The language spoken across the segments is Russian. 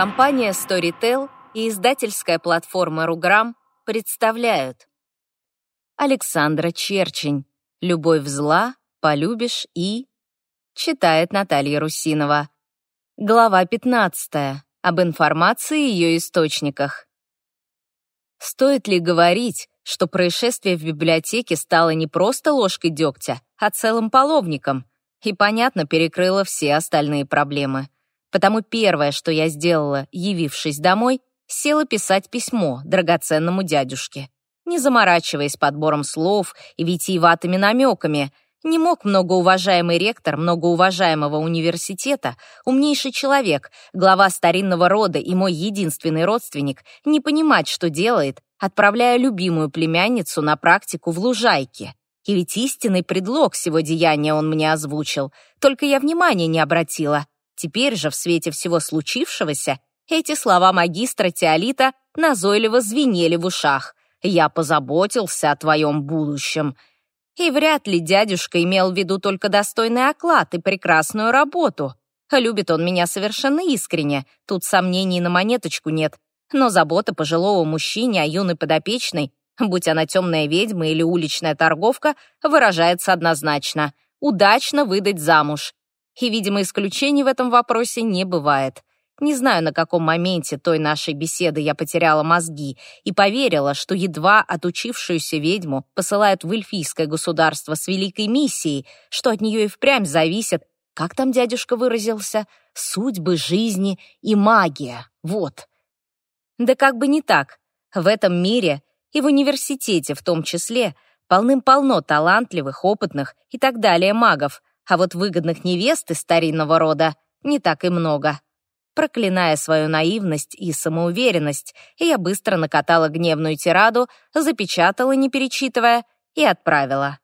Компания Storytel и издательская платформа Руграм представляют Александра Черчень «Любовь зла, полюбишь и...» Читает Наталья Русинова. Глава 15. Об информации и ее источниках. Стоит ли говорить, что происшествие в библиотеке стало не просто ложкой дегтя, а целым половником, и, понятно, перекрыло все остальные проблемы. Потому первое, что я сделала, явившись домой, села писать письмо драгоценному дядюшке. Не заморачиваясь подбором слов и витиеватыми намеками, не мог многоуважаемый ректор многоуважаемого университета, умнейший человек, глава старинного рода и мой единственный родственник, не понимать, что делает, отправляя любимую племянницу на практику в Лужайке. И ведь истинный предлог сего деяния он мне озвучил, только я внимания не обратила. Теперь же, в свете всего случившегося, эти слова магистра Теолита назойливо звенели в ушах. «Я позаботился о твоем будущем». И вряд ли дядюшка имел в виду только достойный оклад и прекрасную работу. Любит он меня совершенно искренне, тут сомнений на монеточку нет. Но забота пожилого мужчине о юной подопечной будь она темная ведьма или уличная торговка, выражается однозначно — удачно выдать замуж. И, видимо, исключений в этом вопросе не бывает. Не знаю, на каком моменте той нашей беседы я потеряла мозги и поверила, что едва отучившуюся ведьму посылают в эльфийское государство с великой миссией, что от нее и впрямь зависят, как там дядюшка выразился, судьбы жизни и магия. Вот. Да как бы не так. В этом мире и в университете в том числе полным-полно талантливых, опытных и так далее магов, а вот выгодных невест из старинного рода не так и много. Проклиная свою наивность и самоуверенность, я быстро накатала гневную тираду, запечатала, не перечитывая, и отправила.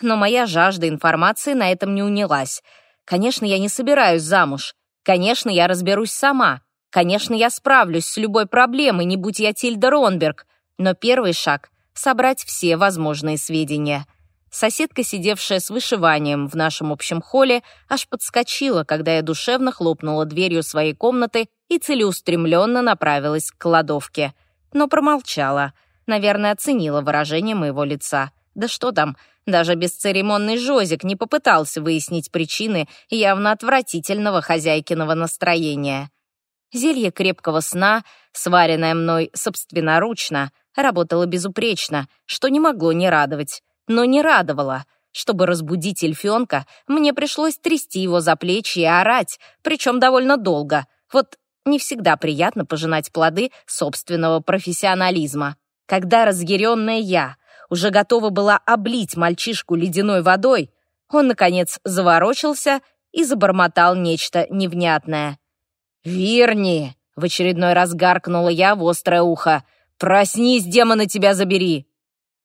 Но моя жажда информации на этом не унялась. Конечно, я не собираюсь замуж. Конечно, я разберусь сама. Конечно, я справлюсь с любой проблемой, не будь я Тильда Ронберг. Но первый шаг — собрать все возможные сведения. Соседка, сидевшая с вышиванием в нашем общем холле, аж подскочила, когда я душевно хлопнула дверью своей комнаты и целеустремленно направилась к кладовке. Но промолчала. Наверное, оценила выражение моего лица. Да что там, даже бесцеремонный Жозик не попытался выяснить причины явно отвратительного хозяйкиного настроения. Зелье крепкого сна, сваренное мной собственноручно, работало безупречно, что не могло не радовать. Но не радовало. Чтобы разбудить эльфенка, мне пришлось трясти его за плечи и орать, причем довольно долго. Вот не всегда приятно пожинать плоды собственного профессионализма. Когда разъяренная я уже готова была облить мальчишку ледяной водой, он, наконец, заворочился и забормотал нечто невнятное. «Верни!» — в очередной раз гаркнула я в острое ухо. «Проснись, демона, тебя забери!»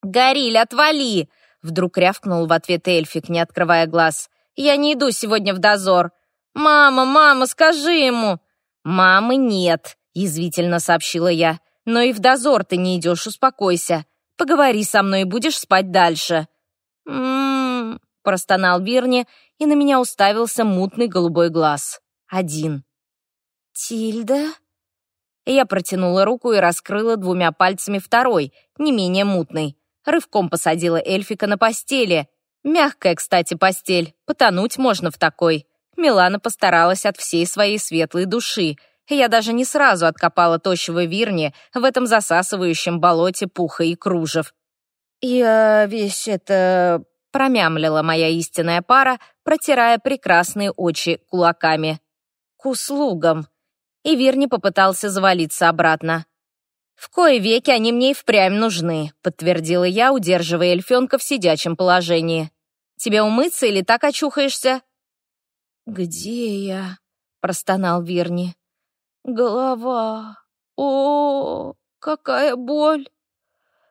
«Гориль, отвали!» — вдруг рявкнул в ответ эльфик, не открывая глаз. «Я не иду сегодня в дозор!» «Мама, мама, скажи ему!» «Мамы нет!» — язвительно сообщила я. «Но и в дозор ты не идешь, успокойся. Поговори со мной и будешь спать дальше». «М-м-м», простонал Бирни, и на меня уставился мутный голубой глаз. Один. «Тильда?» Я протянула руку и раскрыла двумя пальцами второй, не менее мутный. Рывком посадила эльфика на постели. Мягкая, кстати, постель. Потонуть можно в такой. Милана постаралась от всей своей светлой души. Я даже не сразу откопала тощего Вирни в этом засасывающем болоте пуха и кружев. «Я весь это...» — промямлила моя истинная пара, протирая прекрасные очи кулаками. «К услугам», и Вирни попытался завалиться обратно. «В кое веки они мне и впрямь нужны», — подтвердила я, удерживая эльфенка в сидячем положении. «Тебе умыться или так очухаешься?» «Где я?» — простонал Вирни. «Голова. О, какая боль!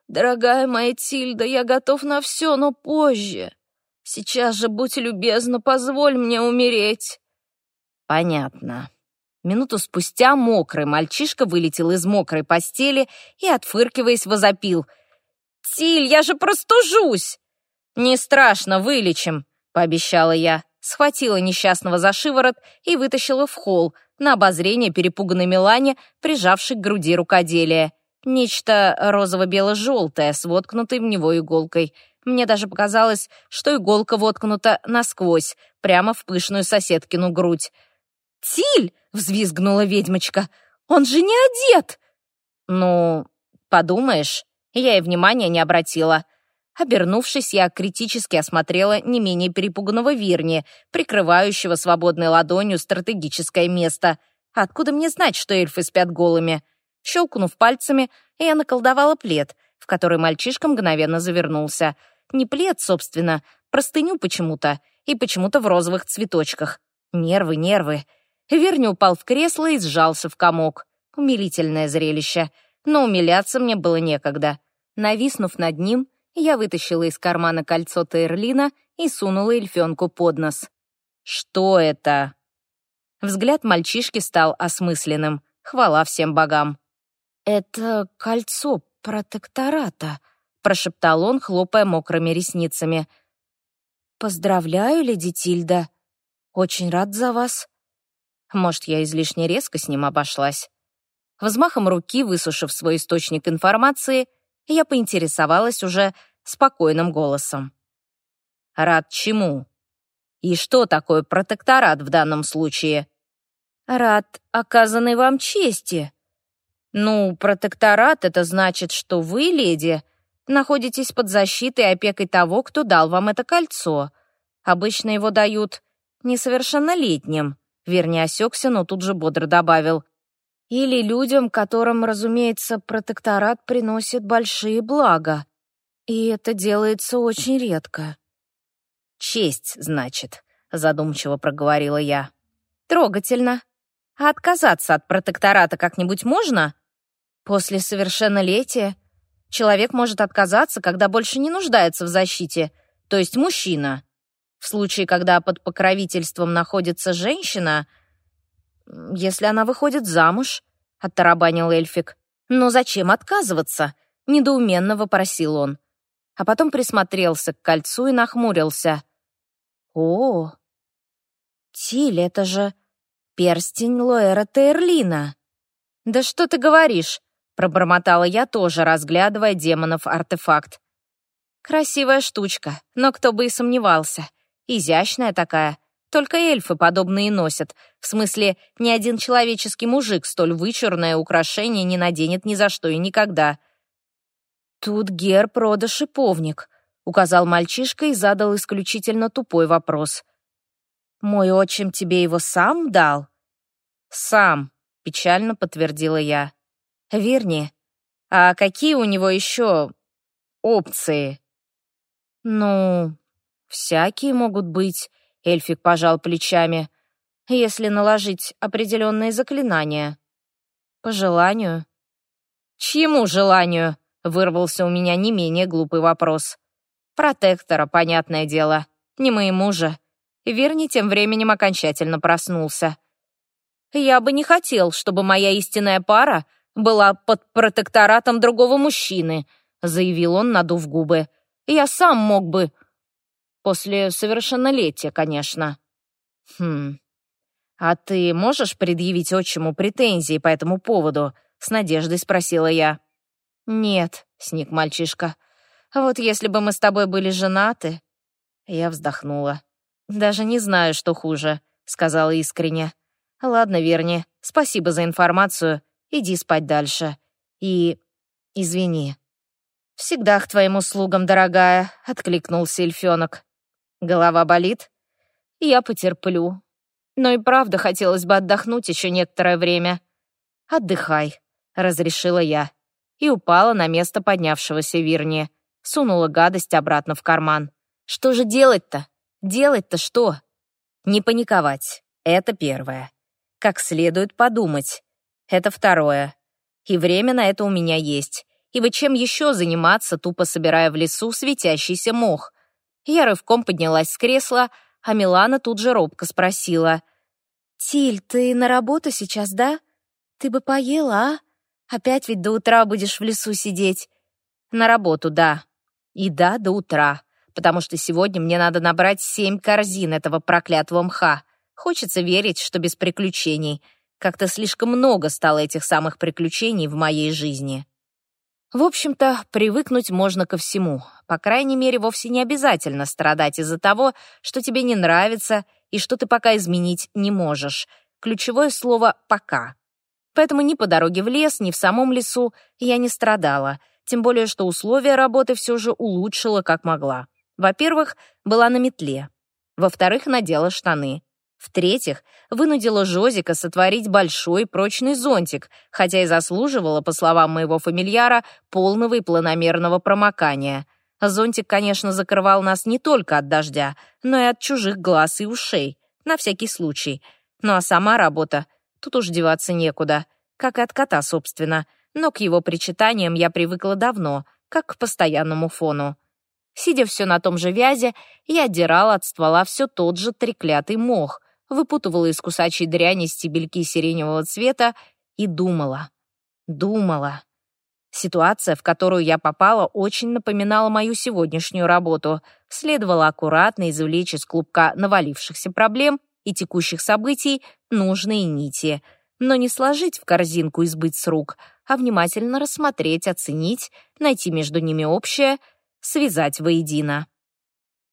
Дорогая моя Тильда, я готов на все, но позже. Сейчас же, будь любезна, позволь мне умереть». «Понятно», Минуту спустя мокрый мальчишка вылетел из мокрой постели и, отфыркиваясь, возопил. «Тиль, я же простужусь!» «Не страшно, вылечим», — пообещала я. схватила несчастного за шиворот и вытащила в холл, на обозрение перепуганной Милане, прижавшей к груди рукоделие. Нечто розово-бело-желтое с воткнутой в него иголкой. Мне даже показалось, что иголка воткнута насквозь, прямо в пышную соседкину грудь. «Тиль!» — взвизгнула ведьмочка. «Он же не одет!» «Ну, подумаешь, я и внимания не обратила». Обернувшись, я критически осмотрела не менее перепуганного Вирни, прикрывающего свободной ладонью стратегическое место. Откуда мне знать, что эльфы спят голыми? Щелкнув пальцами, я наколдовала плед, в который мальчишка мгновенно завернулся. Не плед, собственно, простыню почему-то, и почему-то в розовых цветочках. Нервы, нервы. Верни упал в кресло и сжался в комок. Умилительное зрелище. Но умиляться мне было некогда. Нависнув над ним, я вытащила из кармана кольцо Тейрлина и сунула эльфенку под нос. «Что это?» Взгляд мальчишки стал осмысленным. Хвала всем богам. «Это кольцо протектората», — прошептал он, хлопая мокрыми ресницами. «Поздравляю, леди Тильда. Очень рад за вас». Может, я излишне резко с ним обошлась. Взмахом руки, высушив свой источник информации, я поинтересовалась уже спокойным голосом. «Рад чему? И что такое протекторат в данном случае?» «Рад оказанной вам чести», ну, протекторат — это значит, что вы, леди, находитесь под защитой и опекой того, кто дал вам это кольцо. Обычно его дают несовершеннолетним. Вернее, осекся, но тут же бодро добавил. Или людям, которым, разумеется, протекторат приносит большие блага. И это делается очень редко. «Честь, значит», — задумчиво проговорила я. «Трогательно. А отказаться от протектората как-нибудь можно?» После совершеннолетия человек может отказаться, когда больше не нуждается в защите, то есть мужчина. В случае, когда под покровительством находится женщина, если она выходит замуж, оттарабанил эльфик. Но зачем отказываться? Недоуменно вопросил он. А потом присмотрелся к кольцу и нахмурился. О, Тиль, это же перстень Лоэра Тейрлина. Да что ты говоришь? Пробормотала я тоже, разглядывая демонов-артефакт. Красивая штучка, но кто бы и сомневался. Изящная такая. Только эльфы подобные носят. В смысле, ни один человеческий мужик столь вычурное украшение не наденет ни за что и никогда. «Тут Гер прода шиповник», — указал мальчишка и задал исключительно тупой вопрос. «Мой отчим тебе его сам дал?» «Сам», — печально подтвердила я. Верни, а какие у него еще опции? Ну, всякие могут быть, эльфик пожал плечами, если наложить определенные заклинания. По желанию. Чьему желанию? Вырвался у меня не менее глупый вопрос. Протектора, понятное дело. Не моему же. Верни тем временем окончательно проснулся. Я бы не хотел, чтобы моя истинная пара была под протекторатом другого мужчины», — заявил он, надув губы. «Я сам мог бы...» «После совершеннолетия, конечно». «Хм... А ты можешь предъявить отчиму претензии по этому поводу?» — с надеждой спросила я. «Нет», — сник мальчишка. «Вот если бы мы с тобой были женаты...» Я вздохнула. «Даже не знаю, что хуже», — сказала искренне. «Ладно, Верни, спасибо за информацию. Иди спать дальше. И... извини». «Всегда к твоим услугам, дорогая», — откликнулся эльфёнок. «Голова болит?» «Я потерплю. Но и правда хотелось бы отдохнуть еще некоторое время». «Отдыхай», — разрешила я. И упала на место поднявшегося Вирни. Сунула гадость обратно в карман. «Что же делать-то? Делать-то что?» «Не паниковать. Это первое. Как следует подумать. Это второе. И время на это у меня есть. Ибо чем еще заниматься, тупо собирая в лесу светящийся мох? Я рывком поднялась с кресла, а Милана тут же робко спросила. «Тиль, ты на работу сейчас, да? Ты бы поела, а? Опять ведь до утра будешь в лесу сидеть?» «На работу, да. И да, до утра», потому что сегодня мне надо набрать семь корзин этого проклятого мха. Хочется верить, что без приключений. Как-то слишком много стало этих самых приключений в моей жизни. В общем-то, привыкнуть можно ко всему. По крайней мере, вовсе не обязательно страдать из-за того, что тебе не нравится и что ты пока изменить не можешь. Ключевое слово «пока». Поэтому ни по дороге в лес, ни в самом лесу я не страдала, тем более что условия работы все же улучшила как могла. Во-первых, была на метле. Во-вторых, надела штаны. В-третьих, вынудила Жозика сотворить большой прочный зонтик, хотя и заслуживала, по словам моего фамильяра, полного и планомерного промокания. Зонтик, конечно, закрывал нас не только от дождя, но и от чужих глаз и ушей, на всякий случай. Ну а сама работа, тут уж деваться некуда, как и от кота, собственно, но к его причитаниям я привыкла давно, как к постоянному фону. Сидя все на том же вязе, я отдирала от ствола все тот же треклятый мох, выпутывала из кусачей дряни стебельки сиреневого цвета и думала. Думала. Ситуация, в которую я попала, очень напоминала мою сегодняшнюю работу. Следовало аккуратно извлечь из клубка навалившихся проблем и текущих событий нужные нити, но не сложить в корзинку и сбыть с рук, а внимательно рассмотреть, оценить, найти между ними общее, связать воедино.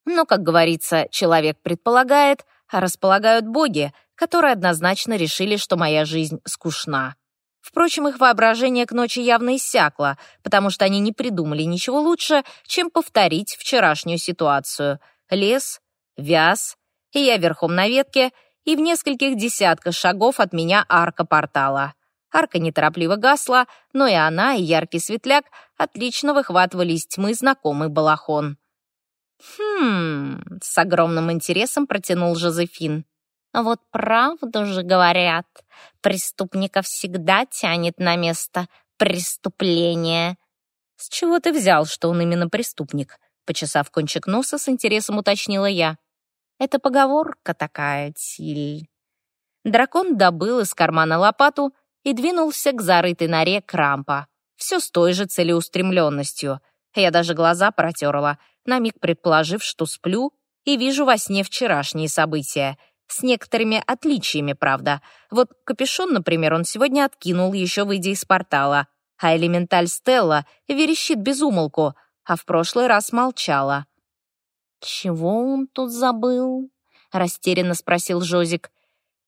Но, как говорится, человек предполагает, располагают боги, которые однозначно решили, что моя жизнь скучна. Впрочем, их воображение к ночи явно иссякло, потому что они не придумали ничего лучше, чем повторить вчерашнюю ситуацию. Лес, вяз, и я верхом на ветке, и в нескольких десятках шагов от меня арка портала. Арка неторопливо гасла, но и она, и яркий светляк отлично выхватывали из тьмы знакомый балахон. «Хм...» — с огромным интересом протянул Жозефин. «Вот правду же говорят, преступника всегда тянет на место преступления». «С чего ты взял, что он именно преступник?» Почесав кончик носа, с интересом уточнила я. «Это поговорка такая, Тиль». Дракон добыл из кармана лопату и двинулся к зарытой норе Крампа. Все с той же целеустремленностью. Я даже глаза протерла — на миг предположив, что сплю и вижу во сне вчерашние события. С некоторыми отличиями, правда. Вот капюшон, например, он сегодня откинул, еще выйдя из портала, а элементаль Стелла верещит без умолку, а в прошлый раз молчала. «Чего он тут забыл?» — растерянно спросил Жозик.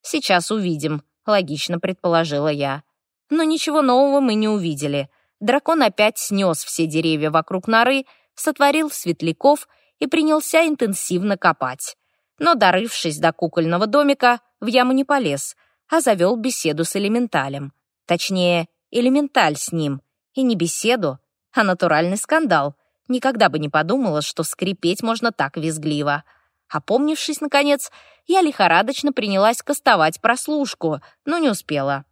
«Сейчас увидим», — логично предположила я. Но ничего нового мы не увидели. Дракон опять снес все деревья вокруг норы, сотворил светляков и принялся интенсивно копать. Но, дорывшись до кукольного домика, в яму не полез, а завел беседу с элементалем. Точнее, элементаль с ним. И не беседу, а натуральный скандал. Никогда бы не подумала, что скрипеть можно так визгливо. Опомнившись, наконец, я лихорадочно принялась кастовать прослушку, но не успела.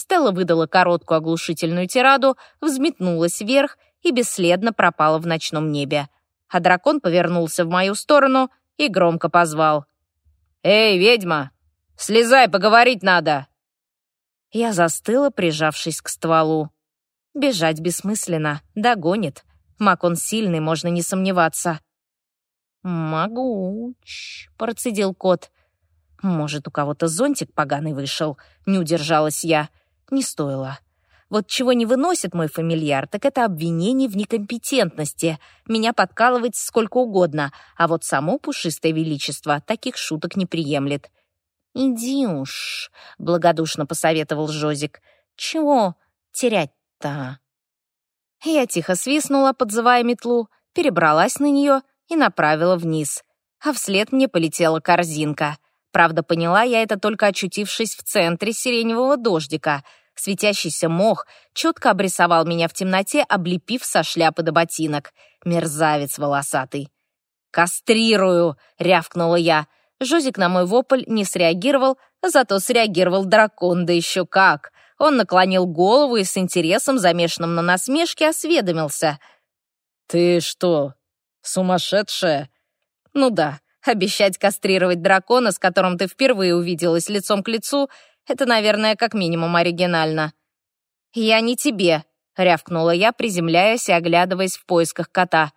Стелла выдала короткую оглушительную тираду, взметнулась вверх и бесследно пропала в ночном небе. А дракон повернулся в мою сторону и громко позвал. «Эй, ведьма, слезай, поговорить надо!» Я застыла, прижавшись к стволу. Бежать бессмысленно, догонит. Маг он сильный, можно не сомневаться. «Могуч», — процедил кот. «Может, у кого-то зонтик поганый вышел?» — не удержалась я. Не стоило. Вот чего не выносит мой фамильяр, так это обвинение в некомпетентности. Меня подкалывать сколько угодно, а вот само пушистое величество таких шуток не приемлет. «Иди уж», — благодушно посоветовал Жозик. «Чего терять-то?» Я тихо свистнула, подзывая метлу, перебралась на нее и направила вниз. А вслед мне полетела корзинка. Правда, поняла я это только очутившись в центре сиреневого дождика — Светящийся мох четко обрисовал меня в темноте, облепив со шляпы до ботинок. Мерзавец волосатый. «Кастрирую!» — рявкнула я. Жозик на мой вопль не среагировал, зато среагировал дракон, да еще как. Он наклонил голову и с интересом, замешанным на насмешке, осведомился. «Ты что, сумасшедшая?» «Ну да, обещать кастрировать дракона, с которым ты впервые увиделась лицом к лицу, это, наверное, как минимум оригинально. «Я не тебе», — рявкнула я, приземляясь и оглядываясь в поисках кота.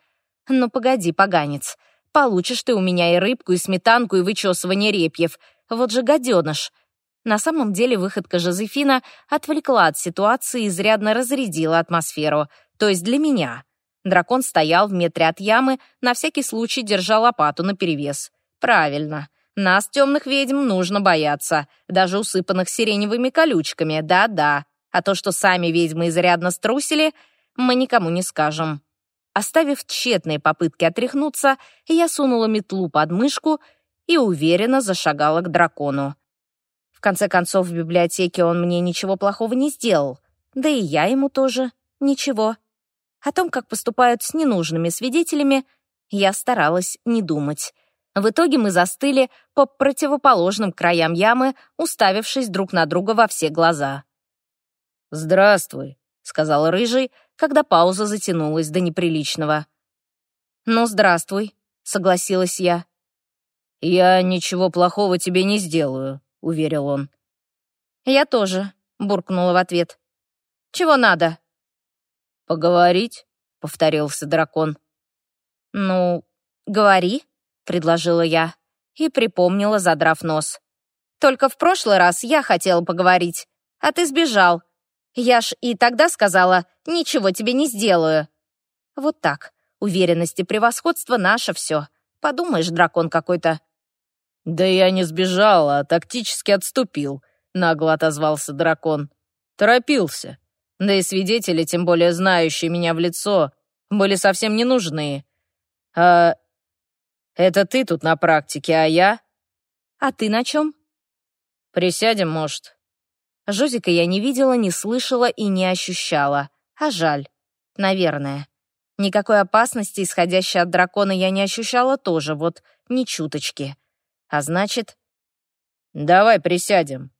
Ну, погоди, поганец. Получишь ты у меня и рыбку, и сметанку, и вычесывание репьев. Вот же гаденыш. На самом деле выходка Жозефина отвлекла от ситуации и изрядно разрядила атмосферу, то есть для меня. Дракон стоял в метре от ямы, на всякий случай держа лопату наперевес. Правильно. Нас, темных ведьм, нужно бояться, даже усыпанных сиреневыми колючками, да-да. А то, что сами ведьмы изрядно струсили, мы никому не скажем. Оставив тщетные попытки отряхнуться, я сунула метлу под мышку и уверенно зашагала к дракону. В конце концов, в библиотеке он мне ничего плохого не сделал, да и я ему тоже ничего. О том, как поступают с ненужными свидетелями, я старалась не думать. В итоге мы застыли по противоположным краям ямы, уставившись друг на друга во все глаза. «Здравствуй», — сказал Рыжий, когда пауза затянулась до неприличного. «Ну, здравствуй», — согласилась я. «Я ничего плохого тебе не сделаю», — уверил он. «Я тоже», — буркнула в ответ. «Чего надо?» «Поговорить», — повторился дракон. «Ну, говори», — предложила я и припомнила, задрав нос. «Только в прошлый раз я хотела поговорить, а ты сбежал. Я ж и тогда сказала, ничего тебе не сделаю». Вот так. Уверенность и превосходство — наше все. Подумаешь, дракон какой-то. «Да я не сбежал, а тактически отступил», — нагло отозвался дракон. «Торопился. Да и свидетели, тем более знающие меня в лицо, были совсем не нужны. А это ты тут на практике, а я...» «А ты на чем?» «Присядем, может». Жозика я не видела, не слышала и не ощущала. А жаль. Наверное. Никакой опасности, исходящей от дракона, я не ощущала тоже, вот ни чуточки. А значит... «Давай присядем».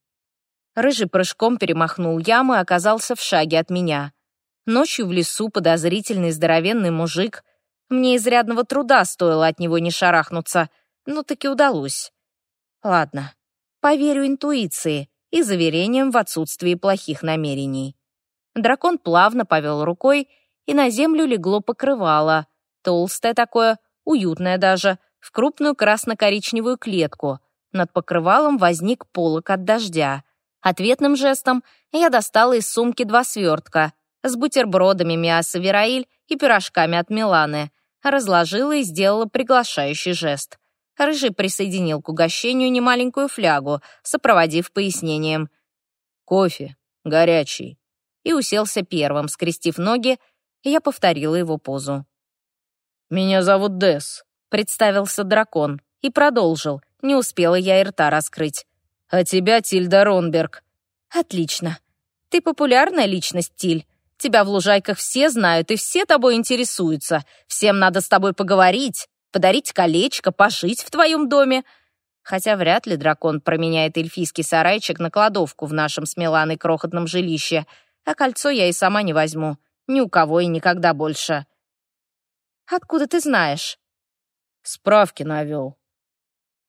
Рыжий прыжком перемахнул яму и оказался в шаге от меня. Ночью в лесу подозрительный здоровенный мужик. Мне изрядного труда стоило от него не шарахнуться, но таки удалось. Ладно, поверю интуиции и заверениям в отсутствии плохих намерений. Дракон плавно повел рукой, и на землю легло покрывало, толстое такое, уютное даже, в крупную красно-коричневую клетку. Над покрывалом возник полок от дождя. Ответным жестом я достала из сумки два свертка с бутербродами мяса Вераиль и пирожками от Миланы, разложила и сделала приглашающий жест. Рыжий присоединил к угощению немаленькую флягу, сопроводив пояснением. «Кофе, горячий». И уселся первым, скрестив ноги, и я повторила его позу. «Меня зовут Десс», представился дракон и продолжил. Не успела я и рта раскрыть. «А тебя Тильда Ронберг». «Отлично. Ты популярная личность, Тиль. Тебя в лужайках все знают и все тобой интересуются. Всем надо с тобой поговорить, подарить колечко, пожить в твоем доме. Хотя вряд ли дракон променяет эльфийский сарайчик на кладовку в нашем с Миланой крохотном жилище, а кольцо я и сама не возьму. Ни у кого и никогда больше. «Откуда ты знаешь?» Справки навел.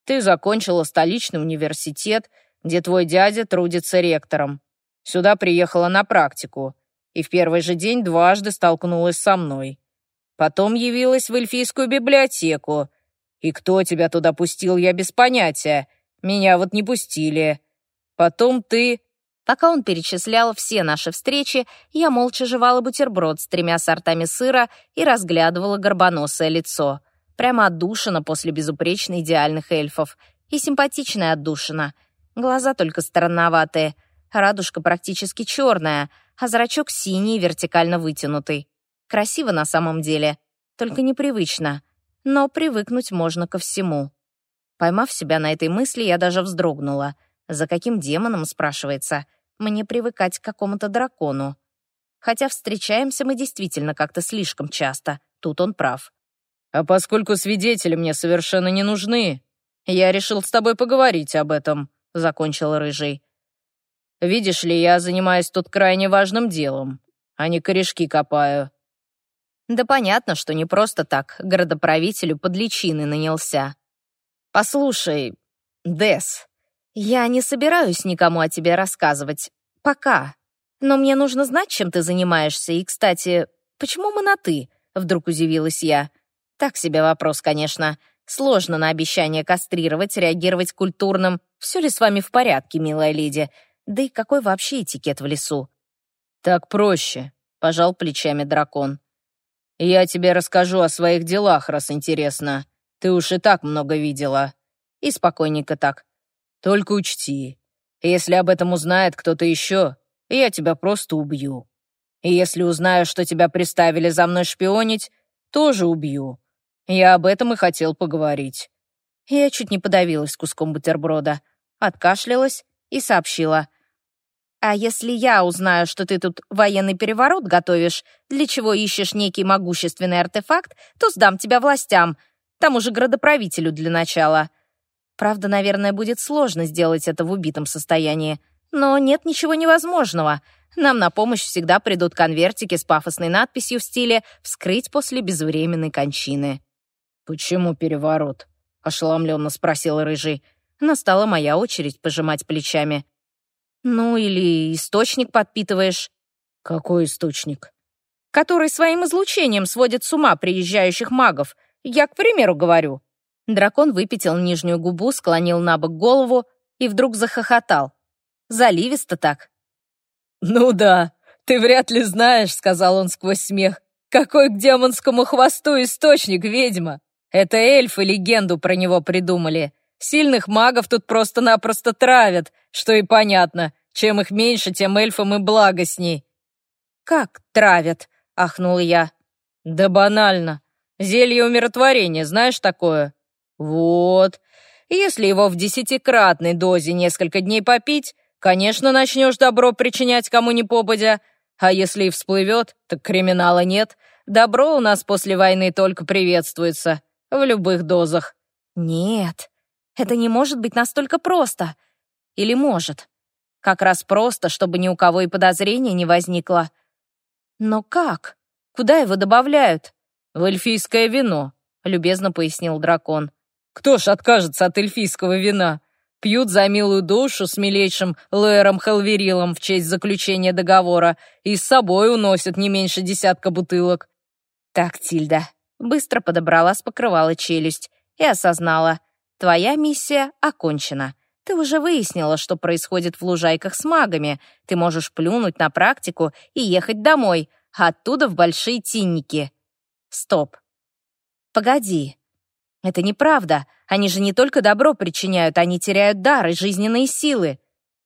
Ты закончила столичный университет, где твой дядя трудится ректором. Сюда приехала на практику и в первый же день дважды столкнулась со мной. Потом явилась в эльфийскую библиотеку. И кто тебя туда пустил, я без понятия. Меня вот не пустили. Потом ты...» Пока он перечислял все наши встречи, я молча жевала бутерброд с тремя сортами сыра и разглядывала горбоносое лицо. Прямо отдушина после безупречно идеальных эльфов. И симпатичная отдушина. Глаза только странноватые. Радужка практически черная, а зрачок синий, вертикально вытянутый. Красиво на самом деле, только непривычно. Но привыкнуть можно ко всему. Поймав себя на этой мысли, я даже вздрогнула. За каким демоном, спрашивается, мне привыкать к какому-то дракону? Хотя встречаемся мы действительно как-то слишком часто. Тут он прав. А поскольку свидетели мне совершенно не нужны, я решил с тобой поговорить об этом», — закончил Рыжий. «Видишь ли, я занимаюсь тут крайне важным делом, а не корешки копаю». Да понятно, что не просто так городоправителю под личины нанялся. «Послушай, Дес, я не собираюсь никому о тебе рассказывать. Пока. Но мне нужно знать, чем ты занимаешься. И, кстати, почему мы на «ты»?» Вдруг удивилась я. Так себе вопрос, конечно. Сложно на обещание кастрировать, реагировать культурным. Все ли с вами в порядке, милая леди? Да и какой вообще этикет в лесу? Так проще, пожал плечами дракон. Я тебе расскажу о своих делах, раз интересно. Ты уж и так много видела. И спокойненько так. Только учти, если об этом узнает кто-то еще, я тебя просто убью. И если узнаю, что тебя приставили за мной шпионить, тоже убью. Я об этом и хотел поговорить». Я чуть не подавилась куском бутерброда, откашлялась и сообщила. «А если я узнаю, что ты тут военный переворот готовишь, для чего ищешь некий могущественный артефакт, то сдам тебя властям, тому же градоправителю для начала. Правда, наверное, будет сложно сделать это в убитом состоянии. Но нет ничего невозможного. Нам на помощь всегда придут конвертики с пафосной надписью в стиле «Вскрыть после безвременной кончины». «Почему переворот?» — ошеломленно спросил Рыжий. Настала моя очередь пожимать плечами. «Ну, или источник подпитываешь». «Какой источник?» «Который своим излучением сводит с ума приезжающих магов. Я, к примеру, говорю». Дракон выпятил нижнюю губу, склонил на бок голову и вдруг захохотал. Заливисто так. «Ну да, ты вряд ли знаешь», — сказал он сквозь смех, «какой к демонскому хвосту источник, ведьма. Это эльфы легенду про него придумали. Сильных магов тут просто-напросто травят, что и понятно. Чем их меньше, тем эльфам и благостней». «Как травят?» — ахнул я. «Да банально. Зелье умиротворения, знаешь такое?» «Вот. Если его в десятикратной дозе несколько дней попить, конечно, начнешь добро причинять кому ни попадя. А если и всплывет, так криминала нет. Добро у нас после войны только приветствуется. В любых дозах». «Нет, это не может быть настолько просто. Или может? Как раз просто, чтобы ни у кого и подозрения не возникло. Но как? Куда его добавляют?» «В эльфийское вино», — любезно пояснил дракон. Кто ж откажется от эльфийского вина? Пьют за милую душу с милейшим Лэром Хелверилом в честь заключения договора и с собой уносят не меньше десятка бутылок. Так, Тильда, быстро подобрала с покрывала челюсть и осознала. Твоя миссия окончена. Ты уже выяснила, что происходит в лужайках с магами. Ты можешь плюнуть на практику и ехать домой, а оттуда в большие тинники. Стоп. Погоди. Это неправда. Они же не только добро причиняют, они теряют дар и жизненные силы.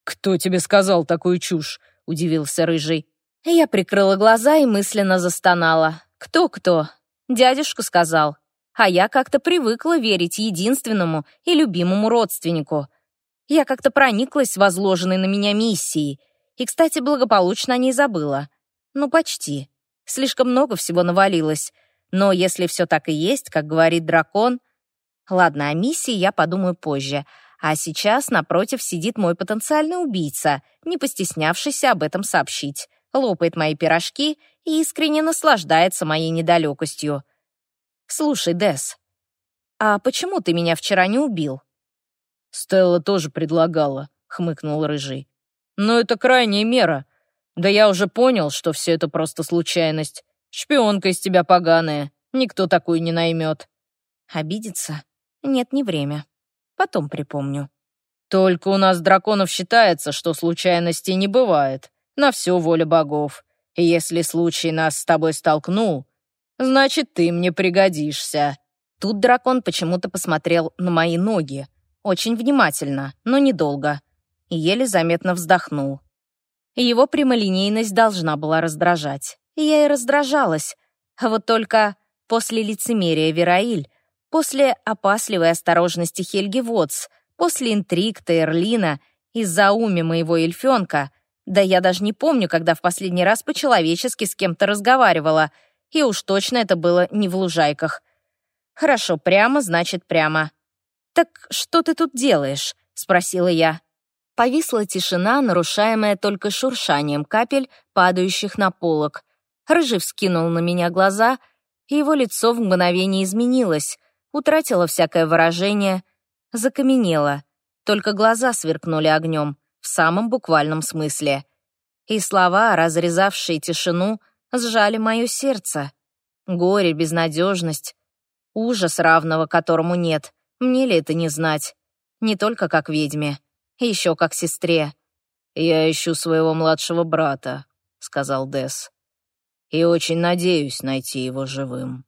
Кто тебе сказал такую чушь? Удивился Рыжий. Я прикрыла глаза и мысленно застонала. Кто-кто? Дядюшка сказал. А я как-то привыкла верить единственному и любимому родственнику. Я как-то прониклась возложенной на меня миссией. И, кстати, благополучно о ней забыла. Ну, почти. Слишком много всего навалилось. Но если все так и есть, как говорит дракон, Ладно, о миссии я подумаю позже. А сейчас напротив сидит мой потенциальный убийца, не постеснявшийся об этом сообщить. Лопает мои пирожки и искренне наслаждается моей недалекостью. «Слушай, Дес, а почему ты меня вчера не убил?» «Стелла тоже предлагала», — хмыкнул Рыжий. «Но это крайняя мера. Да я уже понял, что все это просто случайность. Шпионка из тебя поганая. Никто такую не наймет». «Обидеться? Нет, не время. Потом припомню. Только у нас драконов считается, что случайностей не бывает. На все воля богов. Если случай нас с тобой столкнул, значит, ты мне пригодишься. Тут дракон почему-то посмотрел на мои ноги. Очень внимательно, но недолго. И еле заметно вздохнул. Его прямолинейность должна была раздражать. Я и раздражалась. А вот только после лицемерия Вераиль После опасливой осторожности Хельги Вотс, после интриг Тейрлина, из-за уми моего эльфенка, да я даже не помню, когда в последний раз по-человечески с кем-то разговаривала, и уж точно это было не в лужайках. Хорошо, прямо значит прямо. «Так что ты тут делаешь?» — спросила я. Повисла тишина, нарушаемая только шуршанием капель, падающих на полок. Рыжий вскинул на меня глаза, и его лицо в мгновение изменилось — утратила всякое выражение, закаменела, только глаза сверкнули огнем, в самом буквальном смысле. И слова, разрезавшие тишину, сжали мое сердце. Горе, безнадежность. Ужас, равного которому нет. Мне ли это не знать? Не только как ведьме, еще как сестре. «Я ищу своего младшего брата», — сказал Десс. «И очень надеюсь найти его живым».